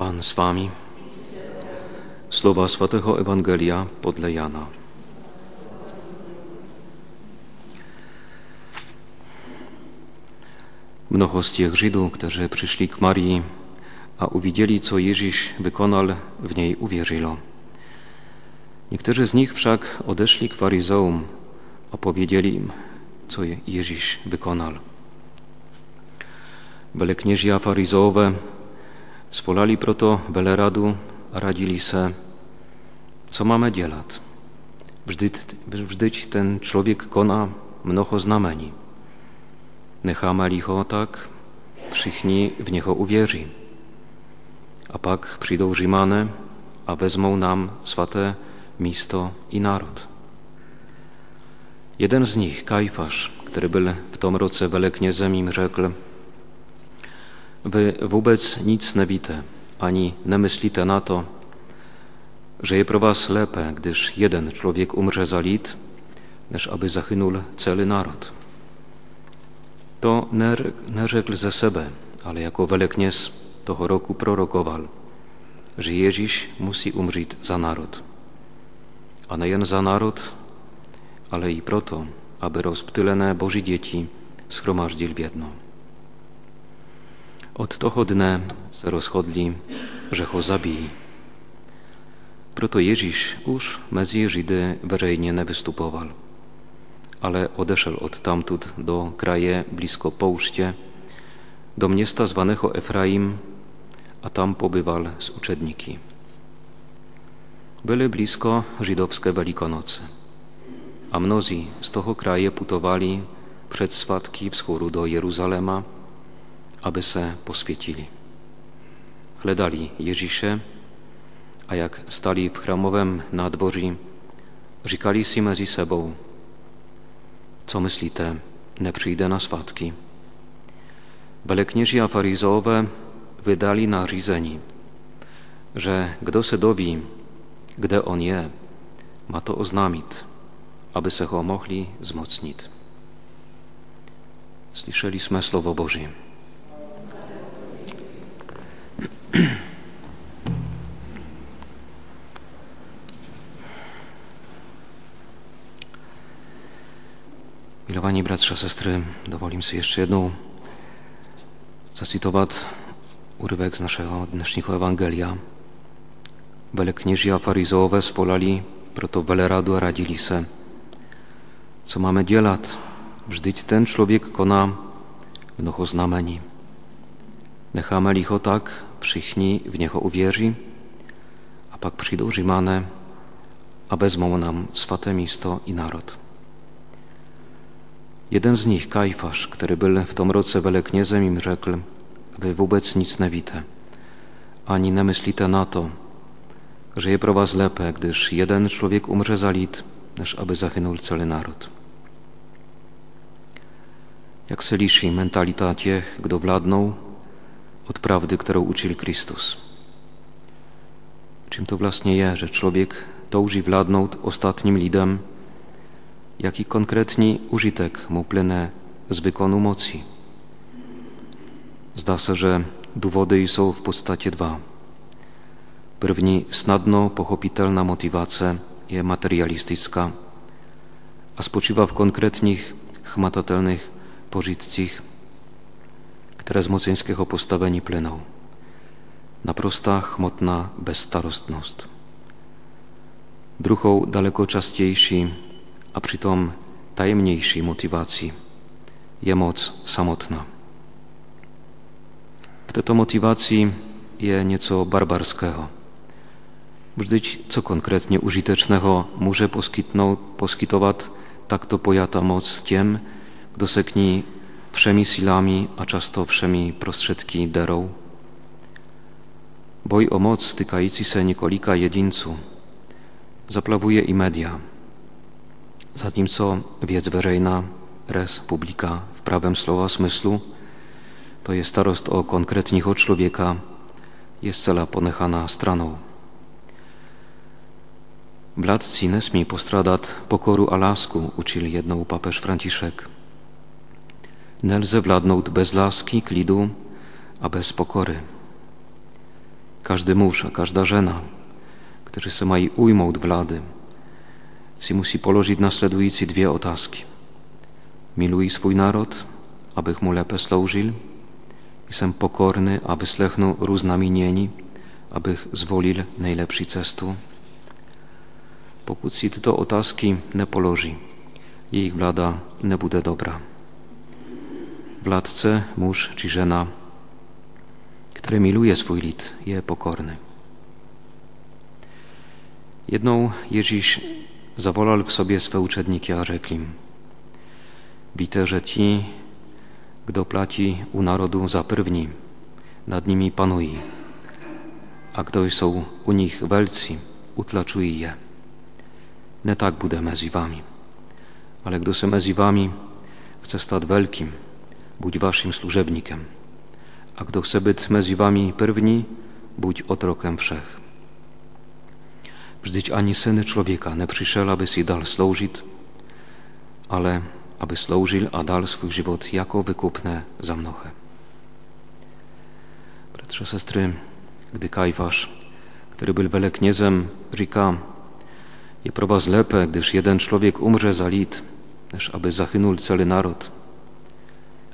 Pan z wami. Słowa Świętego Ewangelia podle Jana. Mnoho z tych Żydów, którzy przyszli k Marii, a uwidzieli, co Jezus wykonał, w niej uwierzyło. Niektórzy z nich wszak odeszli k faryzeum, a powiedzieli im, co Jezus wykonał. Velekniežia farizóové svolali proto veleradu a radili se, co máme dělat. Vždyť, vždyť ten člověk koná mnoho znamení. Necháme-li ho tak, všichni v něho uvěří. A pak přijdou Římané a vezmou nám svaté místo i národ. Jeden z nich, Kajfasz, który był w tom roce veleknězem, im řekl, Wy wobec nic nie witte, ani nie na to, że je pro was lepe, gdyż jeden człowiek umrze za lid, niż aby zachynul cały naród. To nie rzekł ze sebe, ale jako velekněz toho roku prorokował, że Jezus musi umrzeć za naród. A nie jen za naród, ale i proto, aby rozptylene Boży dzieci schromażdzili w jedno. Od toho dne se rozchodli, że ho zabili. Proto Ježíš už mezi Židy veřejně nevystupoval, ale odešel od tamtud do kraje blisko pouště, do města zvaného Efraim a tam pobywał z uczedniki. Byli blisko żydowskie Velikonoce, a mnozí z toho kraje putowali przed swatki wschódu do Jeruzalema, aby se posvětili. Hledali Ježíše a jak stali v chramowym nádvoří, říkali si mezi sebou, co myslíte, nepřijde na swatki. Velekněži a farizové wydali nařízení, że kdo se doví, kde on je, ma to oznamit, aby se ho mohli zmocnit. Słyszeliśmy Słowo Boże. Milowani bratrze, sestry, dowolim sobie jeszcze jedną zacytować urywek z naszego dnešního Ewangelia. Velekněži a farizové spolali proto veleradu a radili se, co mamy dělat, vždyť ten człowiek kona mnoho znamení. Necháme-li ho tak, všichni v něho uvěří, a pak přijdou Římané a vezmou nám svaté místo i národ. Jeden z nich, Kajfasz, który był w tom roce veleknězem, im rzekł, wy wobec nic nie wite, ani nie na to, że je pro was gdyż jeden człowiek umrze za lid, niż aby zachynul cały naród. Jak se liší mentalita těch, kdo vládnou, od prawdy, którą uczył Chrystus. Czym to właśnie je, że człowiek touży wladnąć ostatnim lidem, jaki konkretni użytek mu płynie z wykonu mocy. Zda się, że dowody są w podstawie dwa. První snadno pochopitelna motywacja je materialistyczna, a spoczywa w konkretnych, chmatatelnych pożytkach, które z moceńskiego postawienia płyną. Naprosta, chmotna bezstarostność. Druhou daleko častější a přitom tajemnější motivací je moc samotna. W této motywacji je nieco barbarskiego. Vždyť co konkretnie użytecznego może poskitować tak to pojata moc tiem, kdo se k ní wszemi silami, a często wszemi prostředky derą. Boj o moc tykající se několika jedinců zaplawuje i media, zatímco věc veřejná, res publika w prawem słowa smyslu, to jest starost o konkretního człowieka, jest cela ponechana straną. Bladci nesmí postradat pokoru a lásku, učil jednou papež Franciszek. Nelze wladnout bez láski, klidu a bez pokory. Każdy mąż, a każda żena, którzy se mají ujmout vlády, si musí položit nasledující dvě otázky. Miluji svůj národ, abych mu lépe sloužil? Jsem pokorny, aby slechnu různá abych zvolil nejlepší cestu? Pokud si tyto otázky nepoloží, jejich vláda nebude dobrá. Władce, mąż czy żena, który miluje swój lid, je pokorny. Jedną Ježíš zavolal k sobie swe uczedniki a rzekł im Widzę, że ci, kto płaci u narodu za první, nad nimi panují, a kto są u nich welci, utlačují je. Nie tak bude mezi wami, ale kto se mezi wami chce stać wielkim, budź waszym służebnikiem, a kto chce być mezi wami první, budź otrokiem wszech. Vždyť ani syny człowieka nie przyszedł, aby si dal służyć, ale aby sloužil a dal swój żywot jako wykupne za mnohé. Bratře, sestry, gdy Kajwasz, który był welekniezem, říká, je pro was lepe, gdyż jeden człowiek umrze za lid, než aby zachynul cały naród.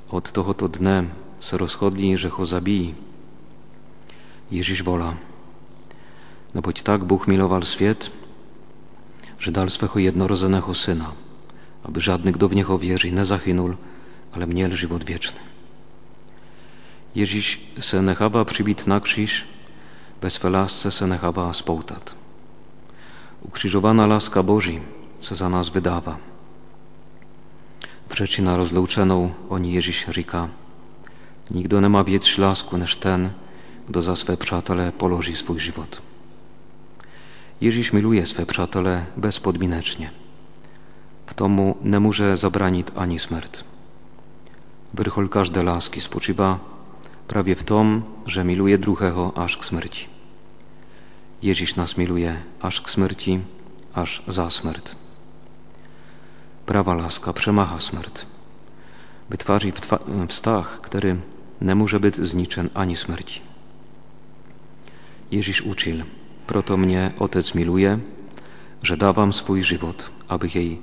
Tohoto dne se rozchodli, że ho zabíjí. Ježíš volá, neboť tak Bóg milował świat, że dal swego jednorodzonego Syna, aby żadny, kto w Niego wierzy, nie zachynul, ale miel żywot wieczny. Ježíš se nechává přibít na kříž, bez lásce se nechává spoutat. Ukrzyżowana laska Boży co za nas wydawa. Rzeczy na rozlouczeną oni Ježíš říká, Nikdo ma więcej lasku niż ten, kto za swe przatele poloży swój żywot. Ježíš miluje swe przatele bezpodminecznie. W tomu nie może zabranić ani śmierć. Wyrchol każdej laski spoczywa prawie w tom, że miluje drugiego aż k śmierci. Ježíš nas miluje aż k śmierci, aż za śmierć. Prawa laska przemacha śmierć. Wytwarzy wstach, który nie może być zniczeń ani śmierci. Ježíš uczył, proto mnie Otec miluje, że dawam swój żywot, aby jej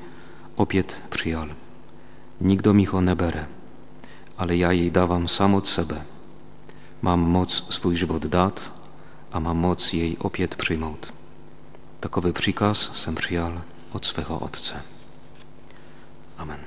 opiet przyjal. Nikt mi ho nebere, ale ja jej dawam sam od sebe. Mam moc swój żywot dać, a mam moc jej opiet przyjmout. Takowy przykaz sem przyjal od swego Otca. 阿门